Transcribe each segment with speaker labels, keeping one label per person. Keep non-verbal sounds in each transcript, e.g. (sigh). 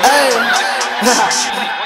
Speaker 1: Hey. (laughs)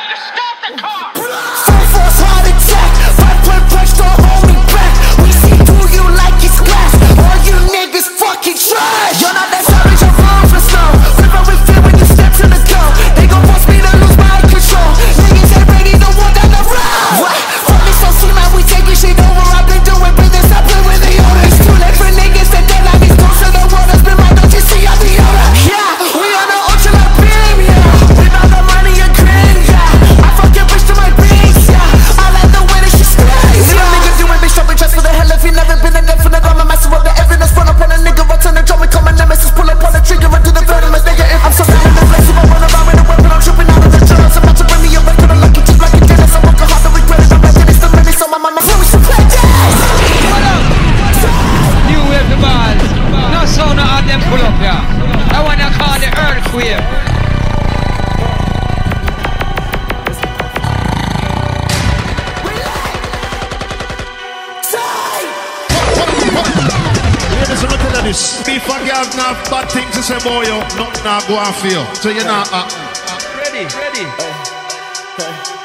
Speaker 1: I
Speaker 2: them pull up, yeah. Call the earthquake.
Speaker 3: Ladies, looking at this. Not bad thing to say, boy, you, nothing not go on you. So you're not uh,
Speaker 2: ready, ready. Uh, uh.